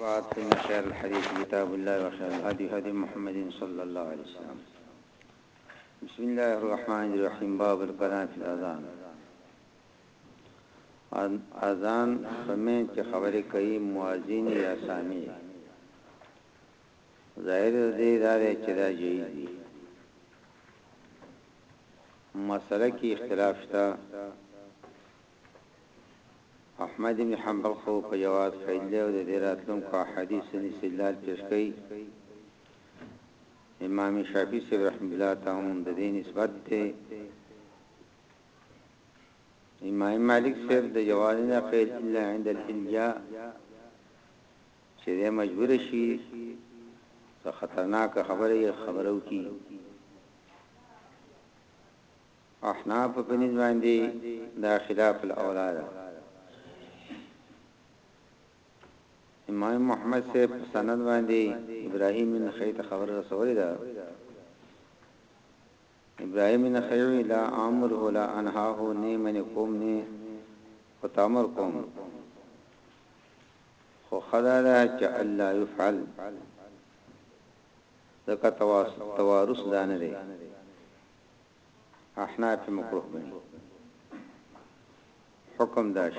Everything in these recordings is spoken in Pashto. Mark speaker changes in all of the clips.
Speaker 1: بعد فإن خير الحديث كتاب الله وخير الهدي هدي محمد صلى الله عليه وسلم بسم الله الرحمن الرحيم باب الكلام في الأذان اذان فمن چې خبرې کوي مؤذن یا سامع ظاهر د دې دا دی چې دا جایز دي. مسئله کې اختلاف شته. احمد بن حنبل خو په جواز قید دی او د دې راتلونکو احادیثو نه استدلال پیش کوي. امام شافعي صاحب رحم الله ته هم د دې نسبت ته امام مالک صاحب د جواز نه قید الا عند الالجاء چې دی مجبور شي که خطرناک خبره یې خبره وکړي احناف په نس باندې دا خلاف الاولا ده امام محمد سے په سند باندې ابراهیم بن خیت خبر رسولې ده ابراهیم بن خیوی لا امر ولا انهاه نه من کوم نه او تامر کوم خو ښه دا ده چې الا يفعل ځکه توارث دا نه دی احناف مکروه ګڼي حکم داش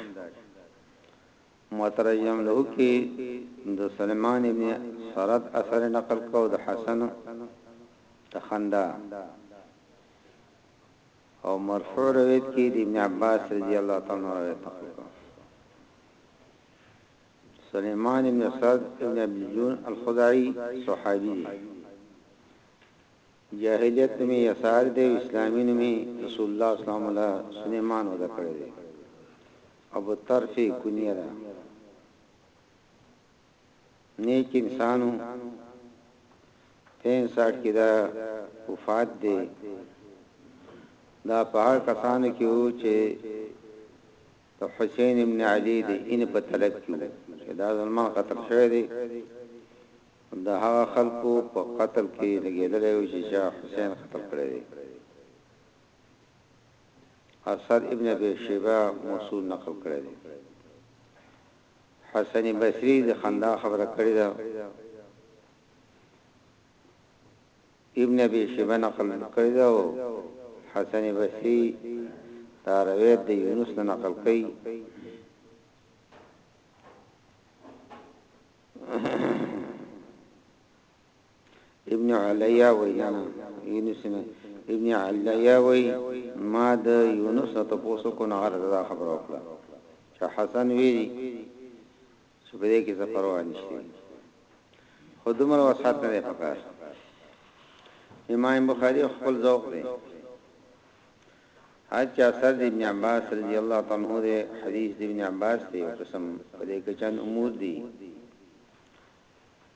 Speaker 1: مترجم له کې د سليمان ابن سرد اثر نقل کو د حسن تخندا او مرفوع روایت کې د ابن عباس رضی الله تعالی عنه روایت نقل کړو سلیمان ابن سعد ابن عبد الجون الخزاعی صحابی دی جاهلیت می یسار دی اسلامی نمی رسول الله صلی الله علیه وسلم سلیمان ودا کړی دی ابو طرفی کنیه ده نیک انسان وو په انساټ کې دا وفات دی دا په هغه کسانو کې وو چې د حسین ابن علی د ان په طلب کې چې دا ظلمان قتل شوی دی د هغه خلکو په قتل کې لګیدل یو چې شاه حسین قتل کړی دی اثر ابن ابي شيبه موصول نقل کړی دی حسن بصری د خندا خبره کړی ده ابن ابی شیبه نقل کړی ده او حسن بصری دا روایت د یونس نه نقل کړي ابن علیا وای نه نه یونس نه ابن علیا وای ما د یونس نه تاسو کو نه غره دا خبر وکړه چې حسن ویری چې په دې کې څه پروا نشته خودمر وسات نه پکار امام بخاری خپل ذوق دی هر چا سر د ابن عباس رضی الله تعالی عنہ دی حدیث د ابن عباس دی او قسم په دې کې چن امور دی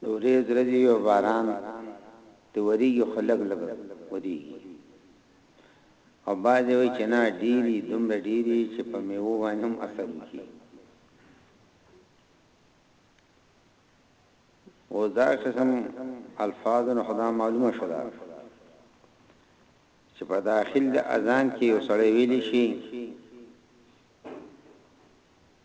Speaker 1: د وریځ ورځې وي او باران د وریږي خو لګ لګ وریږي او بعضې وي چې نه ډیری دومره ډیری چې په میوو باندې هم اثر وکړي او دا قسم الفاظ نه خدا معلومه شوه چې په داخل د اذان کې یو سړی ویل شي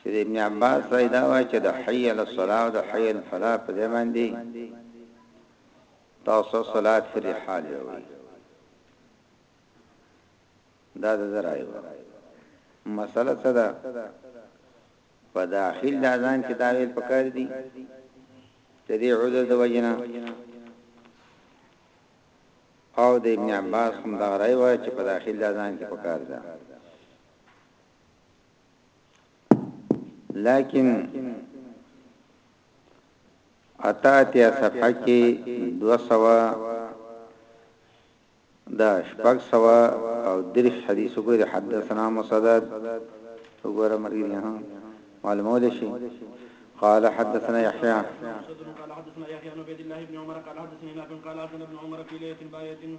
Speaker 1: چې د ابن عباس رای دا وای چې د حي علی الصلاه او د حي علی الفلاح په ځای باندې تاسو صلات فی الرحال وي دا د زرای و مسله څه ده په داخل د اذان کې دا ویل پکار دي چې دې عذر د وجنا او د ابن عباس هم دا رای و چې په داخل د اذان کې پکار ده لیکن اتا اتیا صفحه کې دو سوا دا شپږ سوا او درش حدیث وګوره حدثنا مسدد وګوره مرګ نه معلومول شي قال حدثنا يحيى
Speaker 2: قال حدثنا يحيى بن عبيد الله بن عمر قال حدثني نافع قال حدثنا ابن عمر في ليله بايه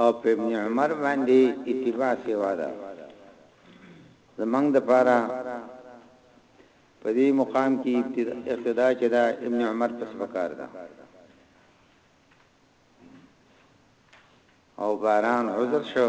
Speaker 2: او
Speaker 1: په ابن عمر باندې اتباع سوا ده زمونږ د پاره په دې مقام کې اقتدا چې دا ابن عمر پس پکار ده او باران عذر شو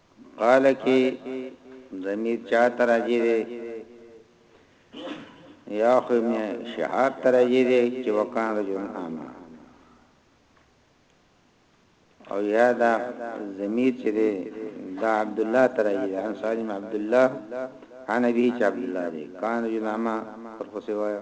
Speaker 2: قال
Speaker 1: کی ضمیر چا ته راجی دی یا خو ابن شهاب ته راجی دی چې وکان رجل اعما او یا دا ضمیر چې دی دا عبد الله ته راجی دی ان سالم عبد الله عن ابي عبد الله دی کان رجل
Speaker 2: اعما پر خو سوایا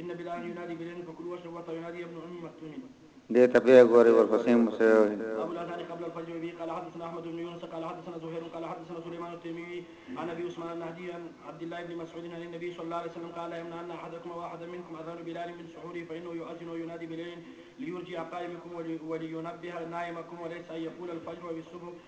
Speaker 2: ان بلال ينادي بلال فكلوا واشربوا وينادي ابن ام مكتوم
Speaker 1: دې ته غور ګوري ورپسې مسوي
Speaker 2: ابو الاسانی قبل الفجر قال حدثنا احمد بن يونس قال حدثنا زهير قال حدثنا سليمان التيمي عن ابي عثمان النهدي عن عبد الله بن مسعود عن النبي صلى الله عليه وسلم قال يمنع ان احدكم واحدا منكم اذان بلال من سحوره فانه يؤذن وينادي بليل ليرجع قائمكم ولينبه نائمكم وليس ان يقول الفجر وبالصبح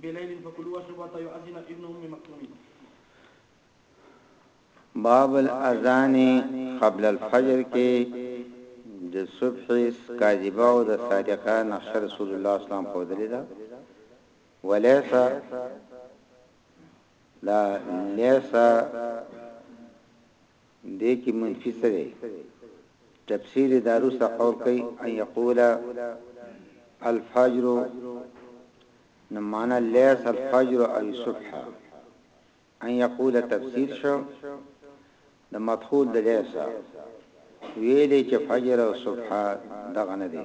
Speaker 2: بلیل فکلو واشربو حتی یؤذن ابن ام مکتوم.
Speaker 1: باب الاذان قبل الفجر کې د صبح کاذبه او د صادقه نقشه رسول الله اسلام خودلې ده وليس لا ليس دې کې منفي څه دی؟ تفسیر داروست قول کوي ان یقول الفجر نو معنا لیس الفجر او صبح ان یقول تفسیر شو د مدخول د لیسا ویلې چې فجر او صبح دغه نه دی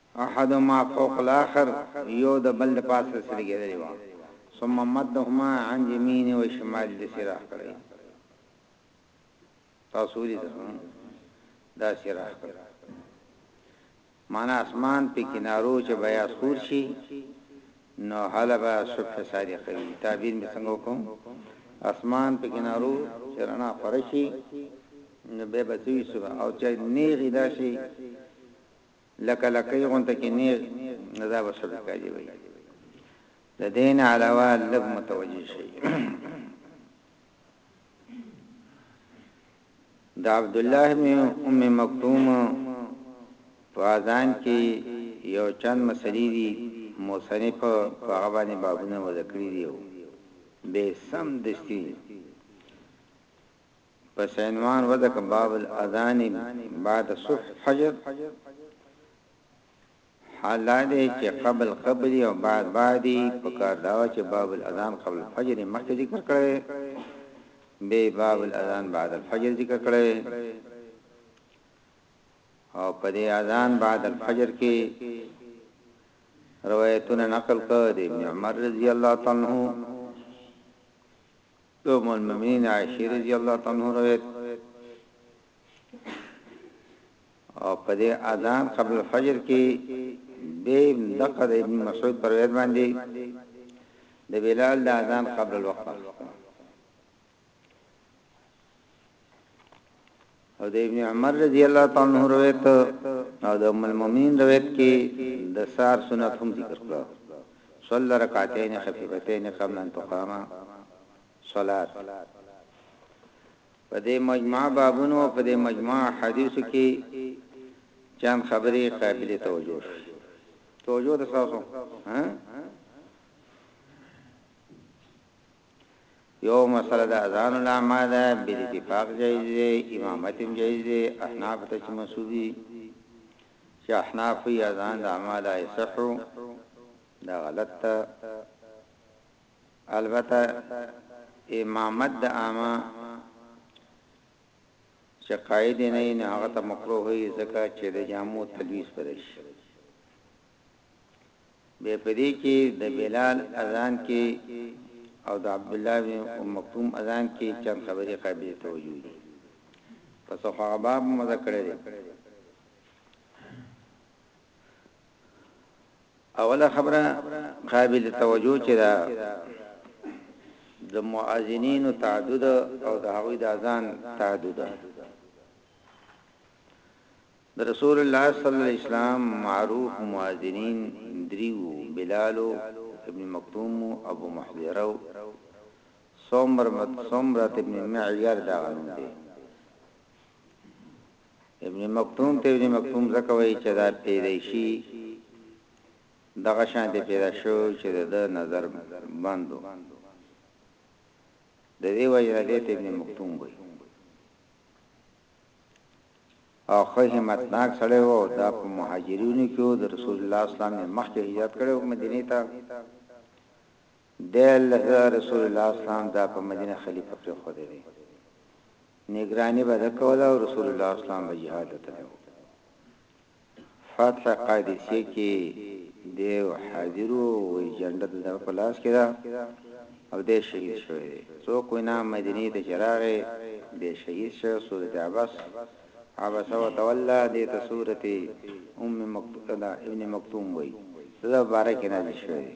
Speaker 1: احدهما فوق الاخر، يو د بل د پاسه سره لګېدلي وه، ثم مدهما عن اليمين والشمال داسي راخ کړي، تاسو وليدل هه، داسي راخ کړي، معنی اسمان په کنارو چه بياض خور شي نو هله به صبح صادقه وي، تعبير مي څنګه وکړم، اسمان په کنارو چه رڼا خوره شي نو بيا به څه وي صبح او چه نيغي داسي لکه لکۍ غونته کې نېغ نه دا به سبي کالي وي د دین علاوه لږ متوجه شي د عبد الله می ام مکتوم په اذان کې یو چند مسلې دي موسنی په هغه باندې بابونه وذکرې دي به سم دستی پس عنوان وذکر باب الاذان بعد صبح فجر حال دا دی چې قبل قبل او بعد بعد پکار دا چې باب الاذان قبل الفجر مخکې ذکر کړي به باب الاذان بعد الفجر ذکر کړي او په دې اذان بعد الفجر کې روایتونه نقل کړي ابن عمر رضی الله تعالی عنہ د ام المؤمنین عائشه رضی الله تعالی عنها روایت او په دې اذان قبل فجر کې به دقه د ابن مسعود پر روایت باندې د بلال د اذان قبل الوقت او د ابن عمر رضی الله تعالی عنہ روایت او د ام المؤمنین روایت کې د سار سنت هم ذکر کړو صلی رکعتین خفیفتین قبل ان تقام صلات په دې مجمع بابونو په دې مجمع حدیثو کې چند خبرې قابل توجه شي توجه تاسو ها یوه مسئله د اذان العامه ده بالاتفاق جایز دی امامت هم جایز دی احناف ته چې منسوب دي چې احناف وی اذان د عامه لا یصح دا غلط ده البته امامت د عامه چې قائد نه نه هغه ته مکروه وي ځکه چې د جامو تلويث پرې شي بیا په دې کې د بلال اذان کې او د عبدالله بن ام مکتوم اذان کې چند خبرې قابل توجه دي پس خو هغه باب مزه کړی دی اوله خبره قابل توجه چې دا د مؤذنین تعدد او د هغوی د اذان تعدد د رسول الله صلی الله علیه وسلم معروف مؤذنین دری وو، بلال و، ابن مکتوم و، ابو محذره و، سمرة ابن معیر د هغه نوم دی. ابن مکتوم ته ابن مکتوم ځکه وایي چې دا پیدایشي دغه شانتې پیدا شوی و چې د ده نظر بند و، د دې وجې نه دې ته ابن مکتوم وایي. او ښه همت ناک سړی وو او دا په مهاجرینو کې وو د رسول الله اسلام نه مخکې هجرت کړی وو مدینې ته دی له رسول الله اسلام دا په مدینه خلیفه پرې خو دی نگرانی به د کوله او رسول الله اسلام به جهاد ته تلو فتح قادسیه کې دی او حاضر و، وایي جنډه د دغه په لاس کې ده او دی شهید شوی دی. څوک وایي نه، مدینې ته چې راغی بیا شهید شو، سورت عبس، عبس و تولی، دې ته سورت ام مکتوم، ابن مکتوم، وایي، د ده په باره کې نازل شوی دی.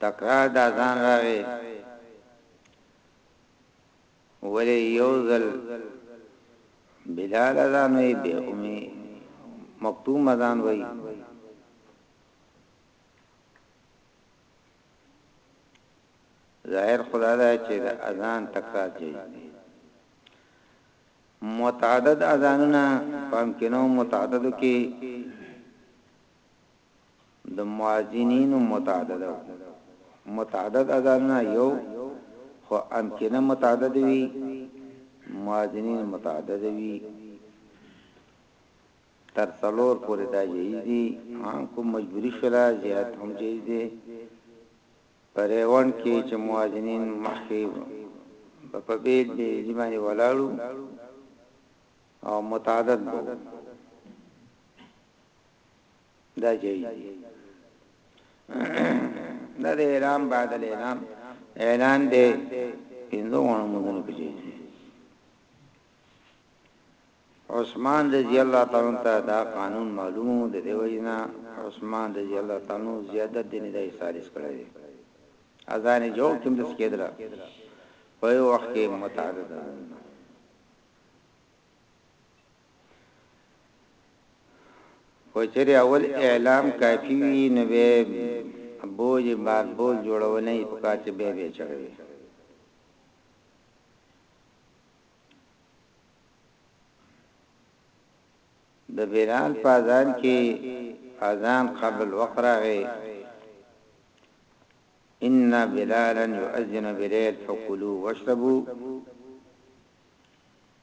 Speaker 1: تکرار د اذان راغی ولی یو ځل بلال اذان وی به امی مکتوم اذان وی ظاهر خدا دا چې د اذان تکرار جایز دی متعدد اذانونه پام کینو متعددو کې د مؤذنینو متعدد او متعدد اذانونه یو خو امکنه متعدد وی مؤذنین متعدد وی تر څلور پورې دا جایز دي عام کوم مجبوری شلا زیات هم جایز دي پرېوان کې چې مؤذنین مخکې په بیل به ځمانه ولاړو او متعدد وو دا جاي دا د اعلان بعد اعلان اعلان دی پینځو غونو مونږ په جاي عثمان رضی الله تعالی عنہ دا قانون معلومو د دی وینا عثمان رضی الله تعالی عنہ زیادت دین دای سالس کړی اذان جو کوم د سکیدرا په وخت کې متعدد که چېرې اول اعلام کافي وي نو بیا یې بوج بار بوج جوړول نه دي پکار چې بیا بیا چړوي. د بلال په اذان کې اذان قبل الوقت راغی ان بلالا يؤذن بليل فكلوا واشربوا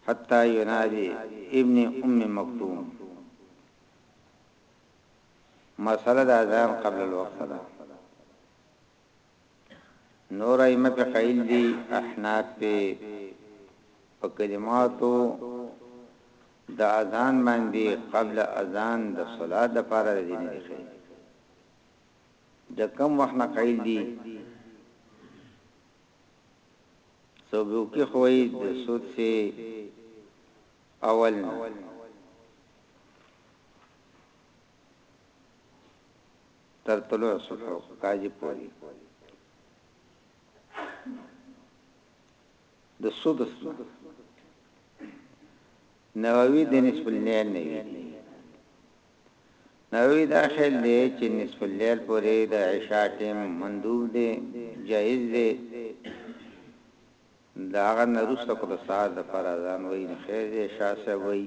Speaker 1: حتی ینادی ابن ام مکتوم مسئله د اذان قبل الوقت ده نور ائمه په قائل دي احناف په په کلماتو د اذان باندې قبل اذان د صلات د پاره د دین دی خیر د کم وخت نه قائل دي سبوکي خو وایي د سود سه اول نه تر طلوع صبح او کاذب پوري د سود سه نووي د نسب الليل نه ویلي نوی دا خیل دی چی نصف اللیل پوری د عشاء ټیم مندوب دی جایز دی د هغه نه روسته که د سهار د پاره اذان وایی نو خیر دی شاه صاحب وایی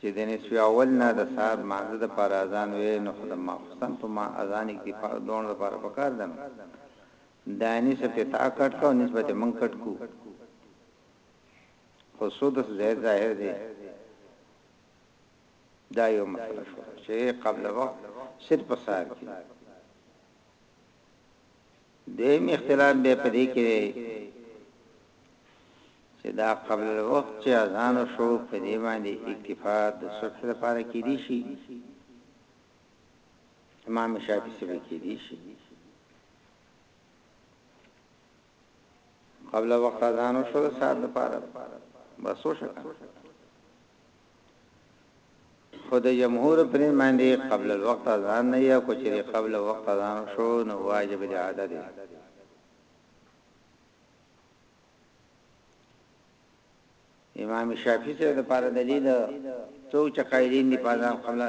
Speaker 1: چی د نصف اول نه د سهار مانځه د پاره اذان وی نو خو د ماخستن په ما اذان اکتفا دون د پاره پکار ده دا نصف ته تا کټ کو نسبت من کټ کو خو سدس زید ظاهر دی دا یو مسله شو چې قبل وخت سر په سار کې دیم اختلاف به پدې کې دی چې دا قبل وخت چې اذان شو په دې باندې اکتفا د صبح لپاره کې دي شي امام شافعي سره کې دي شي قبل وقت اذان وشو د سار د پاره بس وشو خود جمهور پر باندې قبل الوقت اذان نه یا کوچری قبل وقت اذان شو نو واجب دی عاده دی امام شافعی سره د پاره دلیل څو چا قائلین دی په ځان قبل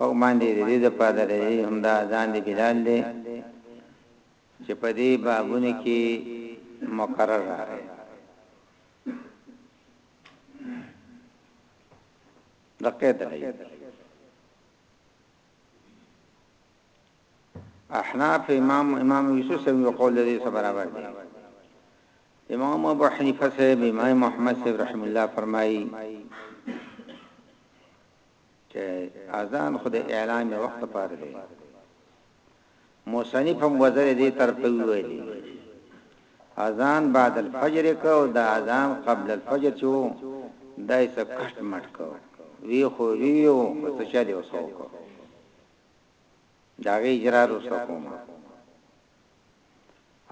Speaker 1: او باندې دې د پاره دلیل همدا اذان دی بلال دی چې په دې بابونو کې مقرر راغلي د قید لري احناف امام امام یوسف سم یو قول دې سره برابر دی امام ابو حنیفه صاحب امام محمد صاحب رحم الله فرمایي چې اذان خود اعلان وخت پاره دی مصنف هم وزر دې تر ته وویلي دي. اذان بعد الفجر یې که او دا اذان قبل الفجر چې و دا یې څه کټ مټ که وي خو وي وي و خو څه چل یې ورسره وکړ د هغې اجرا وروسته کوم.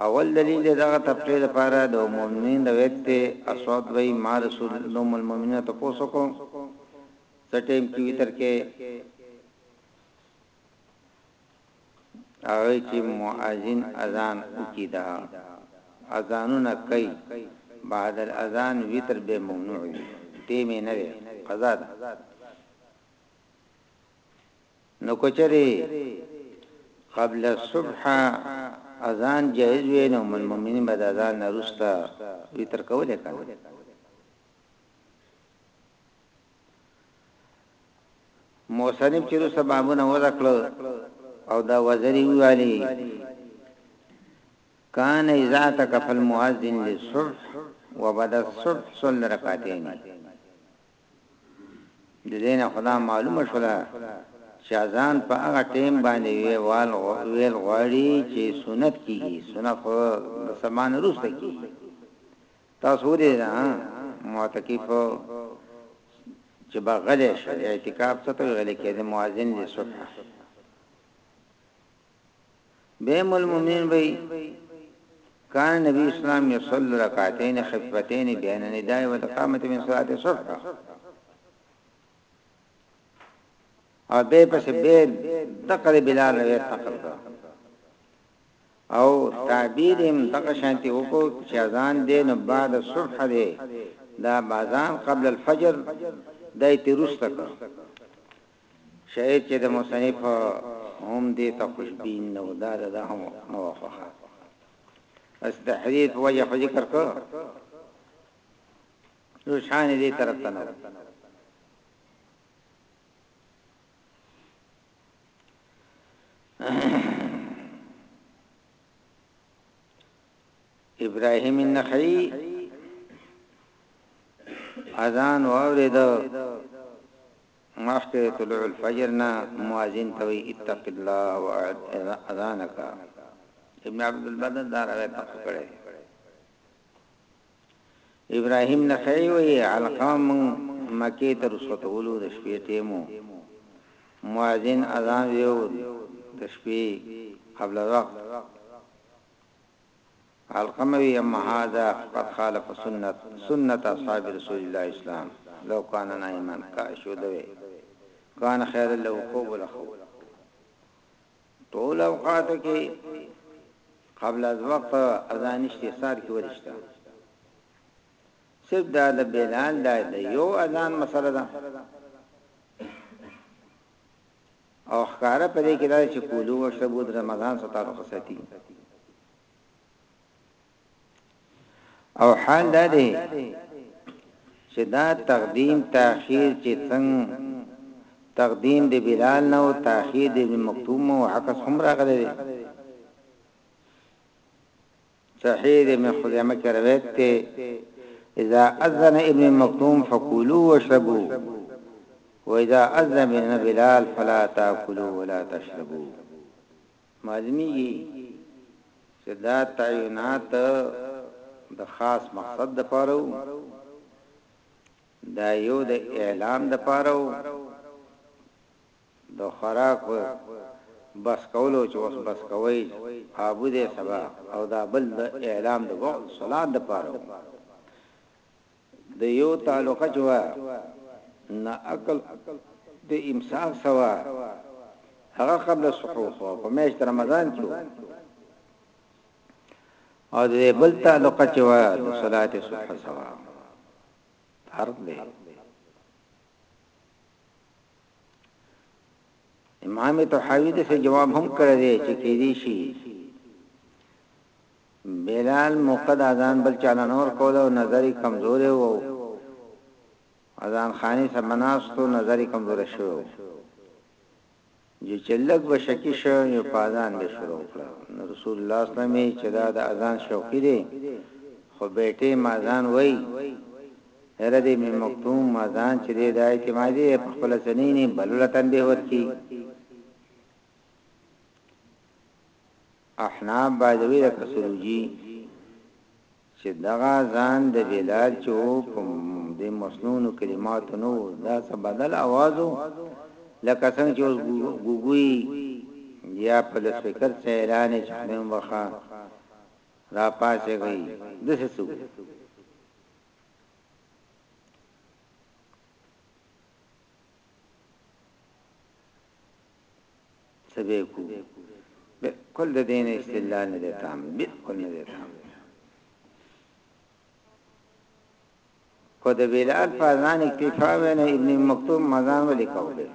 Speaker 1: اول دلیل دې دغه تفقیه لپاره د مؤمنین روایت ته اسود وی ما رسول الله المؤمنین ته پوسو کوم څه ټیم کې وتر کې هغه چی مؤذن اذان وکی دا اذانونه کوي بعد الاذان وتر به ممنوع وي ټیم یې نه دی قضا ده نو کچری قبل الصبح اذان جائز وي نو من مؤمنین بعد اذان نرستا وتر کولای کنه مصنف چې روسه بابونه وضع کړو او دا وزری ویالی کان اذا تکف المؤذن للصبح وبدا الصبح صلى ركعتين د دینه خدا معلومه شولا چې اذان په هغه ټیم باندې ویل ویل غواړي چې سنت کیږي سنت خو د سمان روسته کیږي تاسو ولې دا معتکف چې بغلې شو اعتکاف څه ته غلې کېده مؤذن دې صبح به مول مومنین به کان نبی اسلام یصل رکعتین خفیفتین بین ندای و تقامت من صلات الصبح او به پس به دقل بلال روایت نقل کړ او تعبير يې هم دغه شانتې وکړ چې اذان دی نو بعد الصبح دی دا اذان قبل الفجر دا يې ترې وروسته کړ شايد چې د مصنف هم دې ته خوشبين نه و دا ده هم نه و خوښه بس د حديث په وجه خو ذکر کړ نو شان دې طرف ته نه ابراهيم النخعي اذان واورید مخکې طلوع الفجر نه مؤذن ته وی اتق الله واعد اذانک ابن عبد البدر دا راوي تک کړي ابراهیم نخعی وایی، علقمه موږ مکې ته رخصتولو، د شپې ټیم وو، مؤذن اذان ویو، د شپې قبل الوقت، علقمه وی، اما هذا فقد خالف سنت سنت اصحاب رسول الله اسلام لو کان نائما کاش ویده وی کان خیرا له خوب ولخو. ټول اوقات کې قبل از وقت اذان شته سار کې ورشته صرف دا د بلال دا د یو اذان مسله ده او ښکارا پرې کې دا چې کولو او شبود رمضان سره تعلق ساتي او حال دا دی چې دا تقدیم تاخیر چې څنګ تقدیم د بلال نه او تاخیر د ابن مکتوم او عکس هم راغلی دی صحیح د ابن خزیمه کې روایت ته اذا اذن ابن مکتوم فقولوا واشربوا واذا اذن بلال فلا تاكلوا ولا تشربوا معلومیږي چې دا تعینات د خاص مقصد د پاره وو دا یو د اعلان د پاره وو د خوراک بس کولو چې اوس بس کوي ابو دې سبا او دا بل د اعلان د وخت صلات د پاره وو د یو تعلقه جوا نه عقل د امساک سوا هغه قبل الصحوف په میاشت رمضان کې او د بل تعلق چې وا د صلات صبح سوا فرق دی امام طحاوی د جواب هم کړی دی چې کې دي شي بلال موقع د اذان بل چاله نه ورکوله او نظر يې کمزوری و او اذان خانې سره به ناست و، نظر يې کمزوری شوی و جو چې لږ به شکي شو نو په اذان به يې شروع وکړه، نو رسول الله صلی الله علیه وسلم يې چې دا د اذان شوقي دی خو بې ټيمه اذان وايي، يره د ابن مکتوم اذان چې دی دا اعتمادي دی په خپله څه نه ويني بلو له تنبيه ورکړي. احناف بای د وی د کسروجی چه دغه اذان د بلال چه وو په د مسنونو کلماتو نه وو دا څه بدل اواز وو لکه څنګه چه اوس ګوګوی یا په لسپیکر څه اعلان چه خدای مو بخا را پاسه گئی دسه څه وو څه به کو بلکل د دین استدلال نه دی تام بلکل نه دی تام کو د بلال په ځان اکتفا ونه ابن مکتوم مزان ولې کوله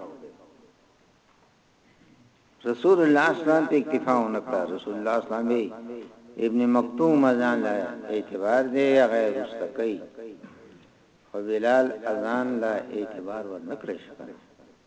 Speaker 1: رسول الله اسلام په اکتفا ونه کړ رسول الله اسلام به ابن مکتوم مزان لا اعتبار دی غیر مستقی خو بلال اذان لا اعتبار
Speaker 2: ورنکړ شو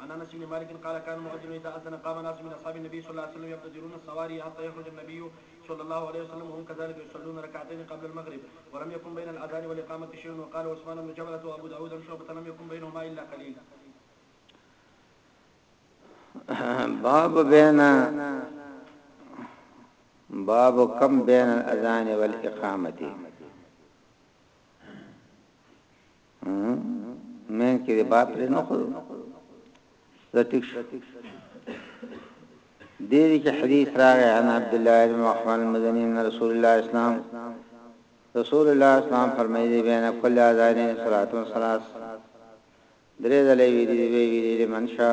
Speaker 2: عن انس بن مالك قال كان مؤذن اذا اذن قام ناس من اصحاب النبي صلى الله عليه وسلم يبتدرون الصواري حتى يخرج النبي صلى الله عليه وسلم وهم كذلك يصلون ركعتين قبل المغرب ولم يكن بين الأذان والإقامة شيء وقال عثمان بن جبلة وأبو داود شعبة لم يكن بينهما إلا قليل
Speaker 1: باب بين باب كم بين الأذان والإقامة مین کې د باپ لري نه خو ذاتیک شو دې دې کې حدیث راغی ان عبد الله بن محمد المدني ان رسول الله اسلام رسول الله اسلام فرمایلی بین کل اذان صلات و صلات درې دلې وی دې وی دې منشا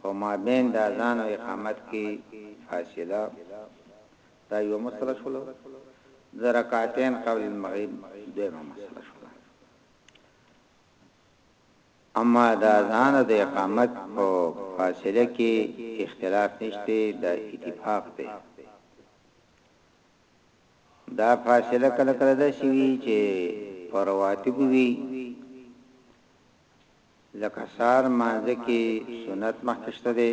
Speaker 1: په مابین د اذان او اقامت کی فاصله دا یوه مسله شوله د رکعتین قبل المغرب دویمه مسله شوله اما د اذان او د اقامت په فاصله کی اختلاف نشته د اتفاق دی دا فاصله کله کله د شوی چې پرواتب وی لکه سهار لمانځه کې سنت مخکې شته دی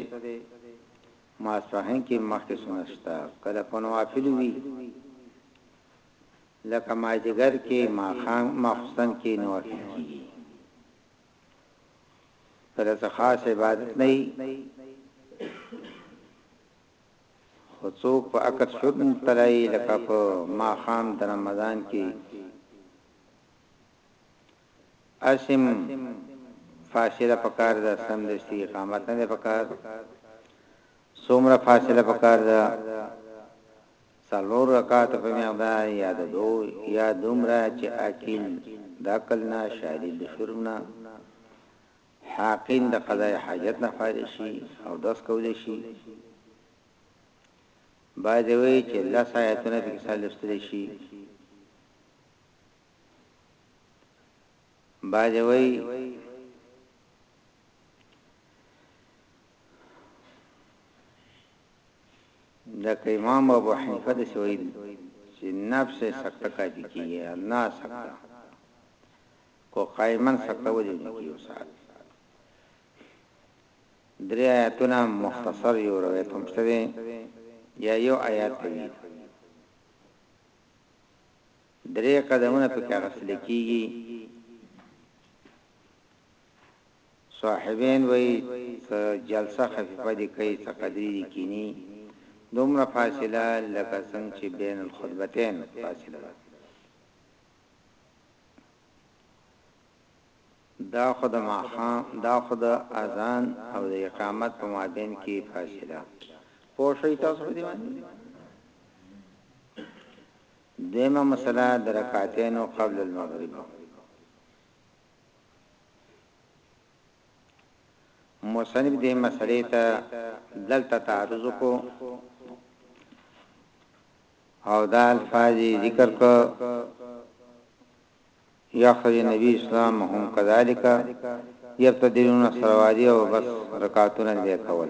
Speaker 1: ماسپښین کې مخکې سنت شته کله په نوافلو وي لکه مازدیګر کې ماښام ماخستن کې نوافل کیږي کله څه خاص عبادت نه وي خو څوک په اکر شوب مبتلای لکه په ماخام د رمضان کې اسم فاصله پکار ده سمدستي اقامت نه ده پکار څومره فاصله پکار ده څلور رکعات په مقدار یا د دو یا دومره چې عاقل د عقل نه شارب د شرب نه حاقین د قضای حاجت نه فارغ شي او داس کول شي باید وی چې لس آیتونه په کې سره لوستل شي بعضې وایی لکه امام ابو حنیفه د سویل چې نفس سکته کافی کیږي الله سکته کو قائمن سکته ودی کیو سات درې آیاتونه مختصر یو روایت هم شته یا یو آیات دی درې قدمونه په کې اخستل کېږي. صاحبین وایي، څه جلسه خفیفه دې کوي، څه قدري دې کیني، دومره فاصله لکه څنګه چې بین الخطبتین فاصله ده. دا خو د ماښام، دا خو د اذان او د اقامت په مابین کې فاصله. پوه شوئ تاسو په دې باندې؟ دویمه مسئله د رکعتین قبل المغرب وه. مصنف دې مسئلې ته دلته تعرض کو او دا الفاظ ذکر کو یخرج نبی اسلام هم کذالک یبتدلون سروادی او بس رکعتونه دې کول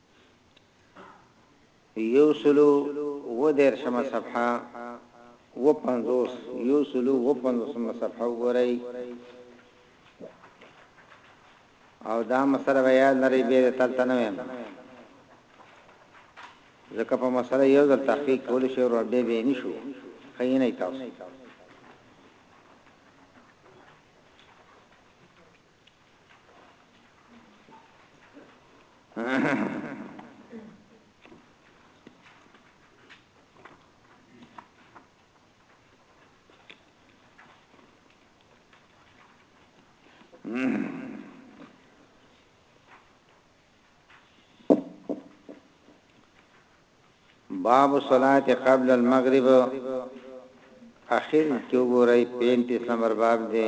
Speaker 1: یوسلو اووه دېرشمه صفحه اووه پنځوس یوسلو اووه پنځوسمه صفحه وګورئ او دا مسله به یاد لرئ بیا تلته نه وایم ځکه په مسله یو ځل تحقیق کول شي او بیا به نشو خینه تاسو باب صلات قبل المغرب اخر کې وګورئ 35 نمبر باب دی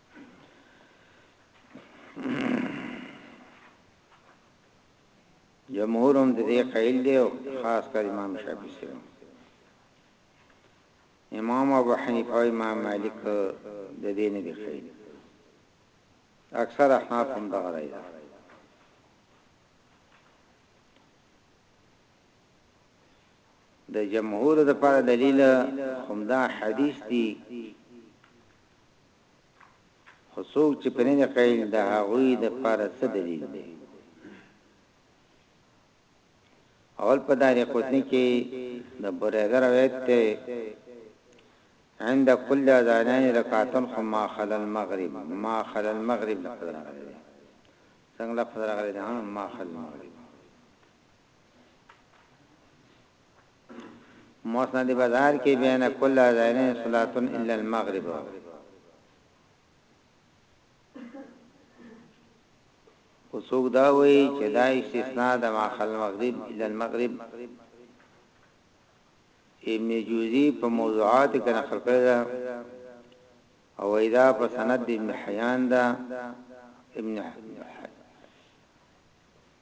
Speaker 1: جمهور هم د دې قائل دی او خاص کر امام شافعي سره امام ابو حنیفه او امام مالک د دې نه دی قائل اکثر احناف هم دا راي ده د جمهور د پر دلیل همدا حدیث دی خو څوک چې پرې نه دی قایل د هغوی لپاره څه دلیل دی؟ اول په دارقطني کې د بريده روایت ته عند كل اذانين رکعت خما خل المغرب ما خل المغرب لفظ راغلی څنګه لفظ راغلی دا ما خل المغرب مسند بزار کې بین کل اذانین صلات الا المغرب کوڅوک دا وی چې دا استثناء د ماخل مغرب الا المغرب ابن جوزی په موضوعات کې نقل کړی دا او ایدا په سند ابن حیان دا ابن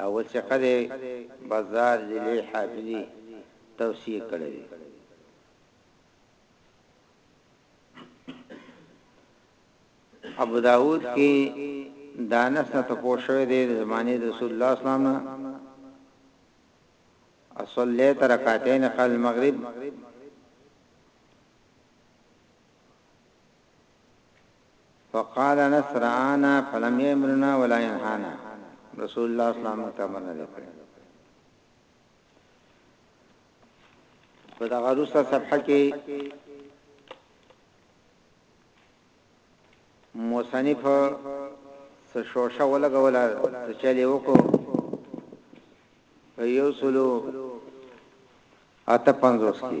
Speaker 1: او وثیقه دی بزار ضلعی حافظی توثیق کړی دی ابوداود کی دانس نه تپوس شوی دی زمانه رسول الله اسلام نه اصلیت رکعتین قبل المغرب فقال انس رآنا فلم یأمرنا ولا ینهانا رسول الله صلی الله علیه وسلم موږ ته امر نه دی کړی په دغه روسه صفحه کې مصنف سشوشه ولګوله سچلې وکړو په یو سلو اته پنځوس کې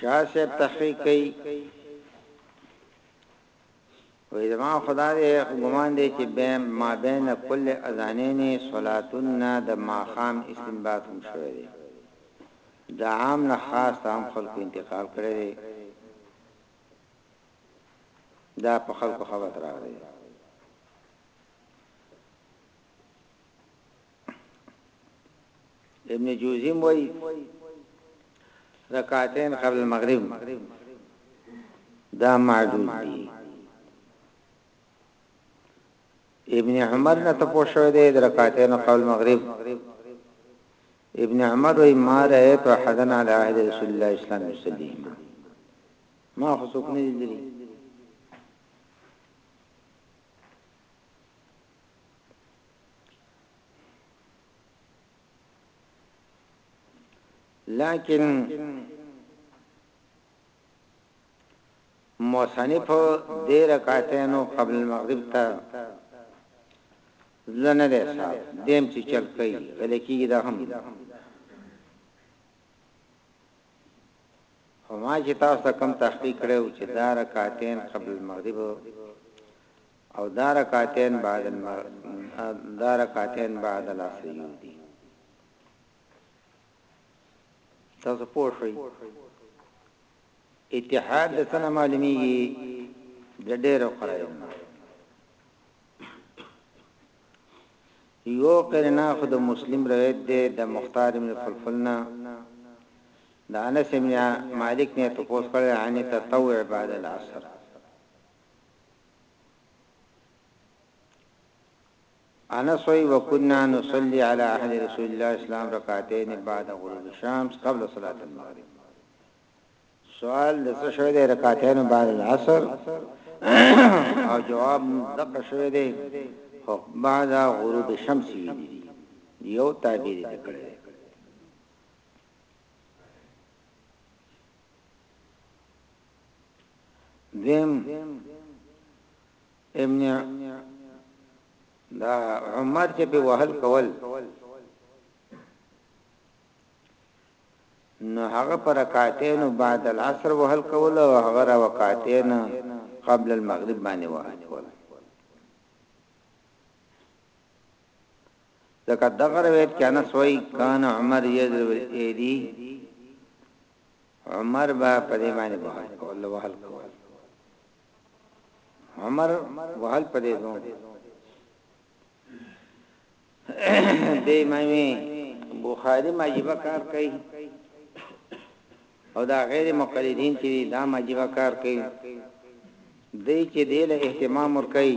Speaker 1: شاه صاحب تحقیق کوي وې زما خدا دې ګمان دې چې بین ما بین کل اذانین صلاتن د ماقام استنباط هم شوی دی دا عام نه خاص عام خلکو انتقال کړی دی دا په خلکو خبر راغلی ابن جوزی وای رکعتین قبل المغرب دا معدود دي ابن عمر نه ته پوښوي دي رکعتین قبل المغرب ابن عمر وای ما رايت حدن على عهد رسول الله اسلام يصلي ما خو څوک نه دي لیکن مصنف دې رکعتینو قبل المغرب ته لنه ده صاحب دیم چې چل کوي ولکه دا هم هما چې تاسو کم تحقیق کړو چې دا رکعتین قبل المغرب او دا رکعتين بعد المغرب دا رکعتين بعد العصر يو دي تاسو پوه شئ اتحاد د سنه معلومیږي د ډېرو قرائنو یو قرنا خود مسلم روایت ده د مختار ابن فلفلنا د انس ابن مالک نه تاسو کړه عن تطوع بعد العصر انس وایي، وکنا نصلي علی عهد رسول الله اسلام رکعتین بعد غروب الشمس قبل صلات المغرب سوال د څه شوی دی رکعتین بعد العصر او جواب دغه شوی دی خو بعد غروب الشمس وی دی یو تعبیر دی کړی دویم ابن دا عمر چې په وهل کول نو هغه پر رکعتین بعد العصر وهل کول او هغه رکعتین قبل المغرب باندې وهل کول ځکه دغه روایت کې انس وای کان عمر یذر ایدی عمر به په دې باندې وهل کول وهل کول عمر وهل په دې دوه دې مې بخاری ماجبه کار کوي او دا غیر مقلدین چې دا ماجبه کار کوي دې چې دې له اهتمام ور کوي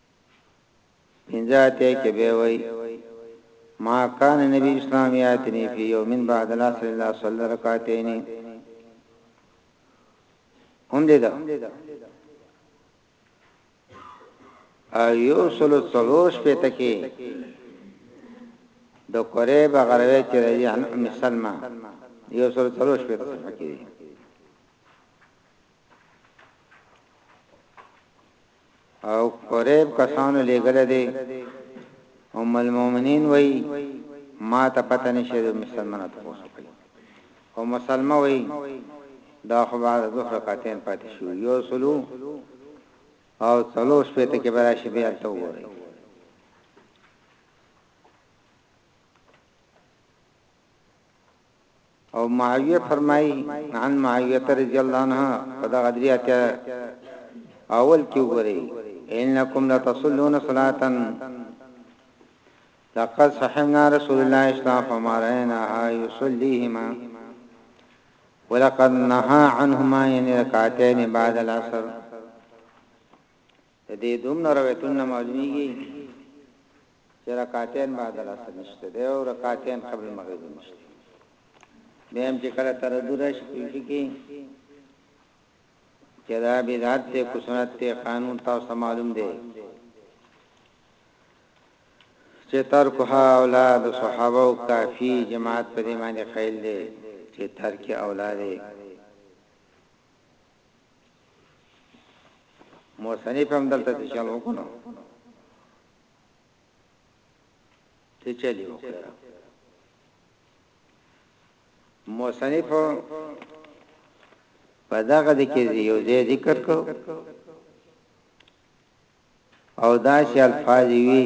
Speaker 1: پنځه اتیا کې به وایي ما کان نبی اسلام یاتنی فی یوم بعد العصر الا صلی رکعتین هم دې دا ایو سلو څلوش په تکي د کورې بغروي چې راځي ان ام سلمہ یو سلو څلوش په تکي او قریب کسانو لیږلی دی ام المومنین وایی ماته پته نشه د مسلمانه تپوس وکړي او مسلمه وایی دا خو بعد ظهر رکعتین پاتې شو یو سلو او څلور شپې ته کې براشي بیا ته وګورئ او معاویه فرمای عن معاویه رضی الله عنها قد غدریه اول کې وګورئ انکم لتصلون صلاتن لقد صحنا رسول الله اسلام فمرنا يصليهما ولقد نهى عنهما يعني ركعتين بعد العصر د دې دومره روایتونو نه معلومیږي چې رکعتین بعد العصر نشته دی او رکعتین قبل المغرب نشته به هم چې کله تردد راشي کوشي کې چې دا بدعت ته کو سنت ته قانون تاسو معلوم دی چې ترکها اولاد صحابه او کافی جماعت په دې باندې خیل دی چې ترک اولاد مصنف هم دلته د چل وکړو ته چلی وکړو مصنف په دغه د کې یو ځای ذکر کو او دا چې الفاظ وی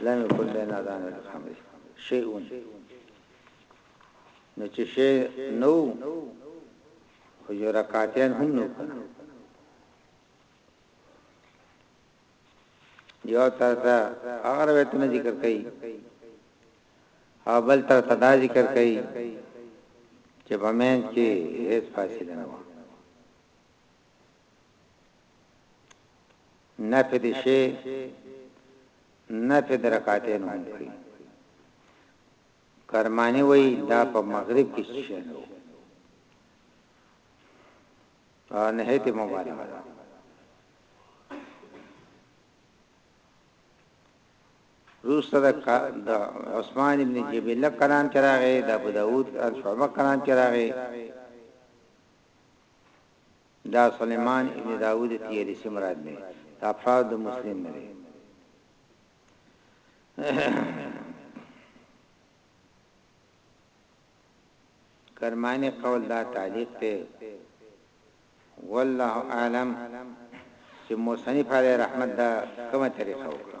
Speaker 1: لم يكن بين اذان الخمر شيء نو چې شی نو خو یو رکعتین هم نو کنه یو تر دا هغه روایتونه ذکر کړي او بل تر تدا ذکر کړي چې بمن کې هیڅ فاصله نه و نفی د شی نفی د رکعتین هم کوي کرمانی وای دا په مغرب کې شي نو نه هیت مبالغه ده روس د د عثمان ابن جبل کلام چراغه د ابو داود الشعبه کلام چراغه دا سلیمان ابن داود طیالسی مراد دی د افرادو د مسلم نه دی. کرمانی قول دا تعلیق دی والله اعلم چې مصنف علی رحمت دا کومه طریقه وکړه.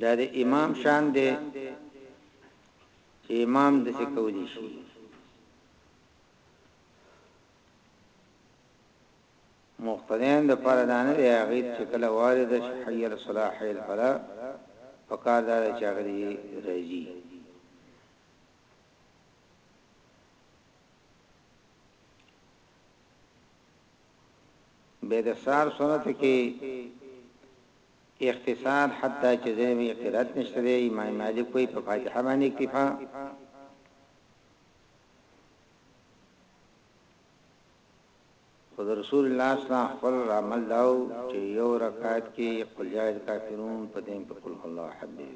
Speaker 1: دا د امام شان دی چې امام د څه کولی شي مختدین د پر دانه دی هغه چې کله وارد شي حي الصلاح حي الفلاح فقار دا چې هغه دی راځي بیا د سار سنتو کې اختصار حتی چې ځینې وایي قرات نشته دی امام مالک وایي په فاتحه باندې اکتفا خود رسول الله صلی الله علیه وسلم رامل داو چې یو رکعت کې قل یا کافرون په دې په قل الله احد دی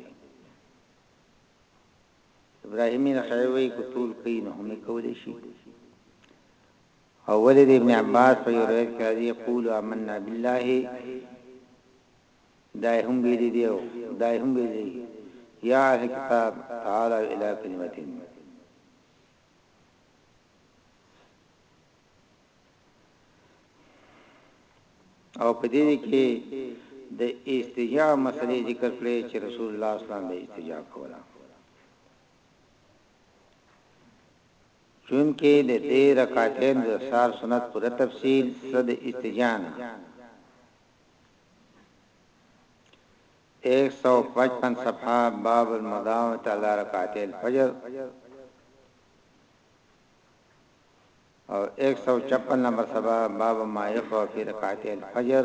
Speaker 1: ابراهیمی نخیوی کو طول کئی نحومی کولی شي او ولې د ابن عباس په یو روایت کې راځي قولو امنا بالله دا یې هم ویلي دي او دا یې هم ویلي دي یا اهل کتاب تعالی الی کلمتین او په دې کې د استجاع مسلې ذکر کړې چې رسول الله صلی الله علیه وسلم به استجاع کوله چونکه د دې رکعتین د سهار سنت پوره تفصیل څه د استجاع نه ایک سو پچپن صفحه باب المداومت علی رکعتي الفجر او ایک سو چپن نمبر صفحه باب ما یقرأ فی رکعتي الفجر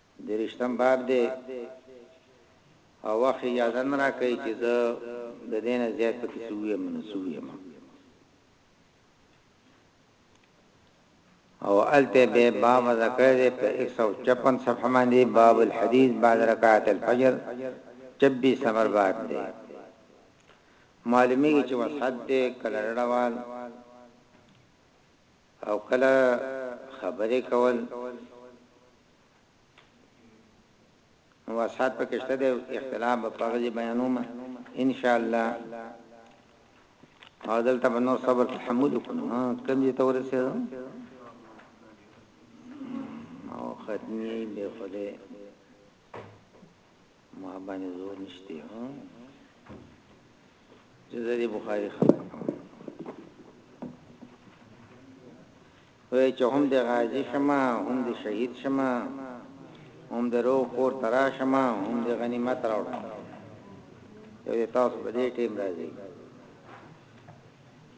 Speaker 1: درویشتم باب دی او وخت اجازه نه راکوي چې زه د دې نه زیات پکې څه ووایم نو څه ووایم او هلته به باب ذکر دی په 156 صفحه باندې باب الحديث بعد رکعات الفجر 26 نمبر باب دی معلومیږي چې وسحت دی کله رړوال او کله خبرې کول مواصحات پکشته ده اختلاف په غزي بیانوم ان شاء الله او دلته به نور صبر تحمل وکړو کم دي تور سره او ختمي به خوده ما باندې زور نشته ها چې زه دې بخاری خبر کوم وای چې هم د غازی شمه هم د شهید شمه هم د روح کور ترا شمه هم د غنیمت راوړم یو تاسو په دې ټیم راځي